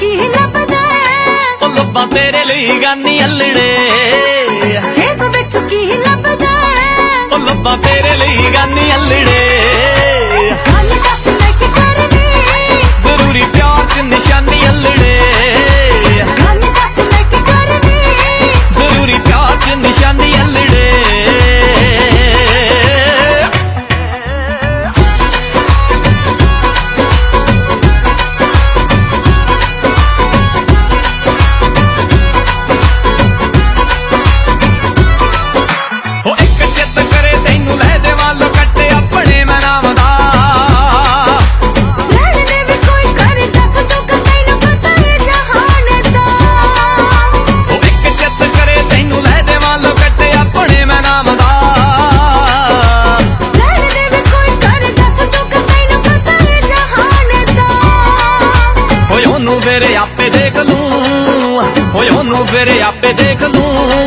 ਜੀ ਲੱਭਦਾ ਉਹ ਲੱਭਾਂ ਤੇਰੇ ਲਈ ਗਾਨੀ ਅਲੜੇ। ਜੇਬ ਵਿੱਚ ਜੀ ਲੱਭਦਾ ਉਹ ਲੱਭਾਂ ਤੇਰੇ ਲਈ ਗਾਨੀ ਅਲੜੇ। ਹਾਲ ਦੱਸ ਲੈ ਕੇ ਕਰਦੀ। ਜ਼ਰੂਰੀ ਪਿਆਰ ਚ ਨਿਸ਼ਾਨੀ ਅਲੜੇ। ਹਾਲ ਦੱਸ ਲੈ ਕੇ ਕਰਦੀ। ਜ਼ਰੂਰੀ ਪਿਆਰ ਚ ਨਿਸ਼ਾਨੀ ਅਲੜੇ। ਉਹਨੂੰ ਫੇਰੇ ਆਪੇ ਦੇਖ ਲੂੰ। ਓਏ ਉਹਨੂੰ ਫੇਰੇ ਆਪੇ ਦੇਖ ਲੂੰ।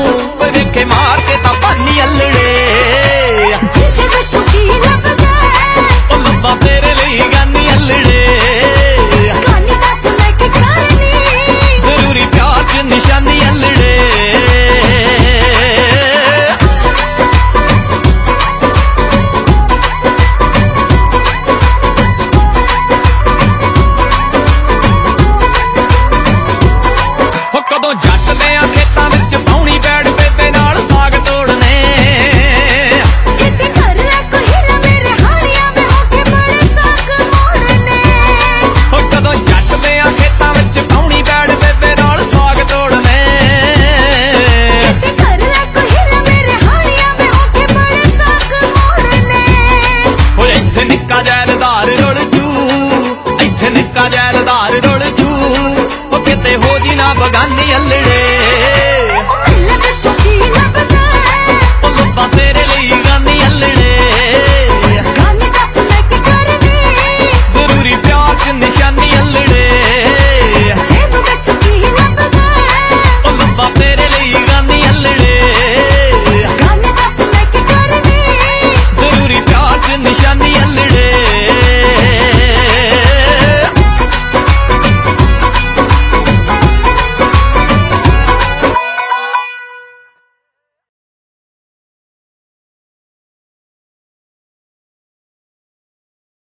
ਹੋ ਕਦੋਂ ਜੱਟ ਦੇ ਆ ਖੇਤਾਂ ਵਿੱਚ ਪਾਉਣੀ ਬੈੜ ਬੇਬੇ ਨਾਲ ਸਾਗ ਤੋੜਨੇ। ਛੇਤੀ ਕਰ ਕੋਈ ਹਿਲਾ ਮੇਰੇ ਹਾਲੀਆਂ ਵਿੱਚ ਹੋ ਕੇ ਬੜੇ ਸਾਕ ਮੋੜਨੇ। ਹੋ ਕਦੋਂ ਜੱਟ ਦੇ ਆ ਖੇਤਾਂ ਵਿੱਚ ਪਾਉਣੀ ਬੈੜ ਬੇਬੇ ਨਾਲ ਸਾਗ ਤੋੜਨੇ। ਛੇਤੀ ਕਰ ਕੋਈ ਹਿਲਾ ਮੇਰੇ ਹਾਲੀਆਂ ਵਿੱਚ ਹੋ ਕੇ ਬੜੇ ਸਾਕ ਮੋੜਨੇ। ਓਏ ਇੱਥੇ ਨਿੱਕਾ ਜੈਲਦਾਰ ਰੁਲ ਜੂ ਇੱਥੇ ਨਿੱਕਾ ਜੈਲਦਾਰ ਰੁਲ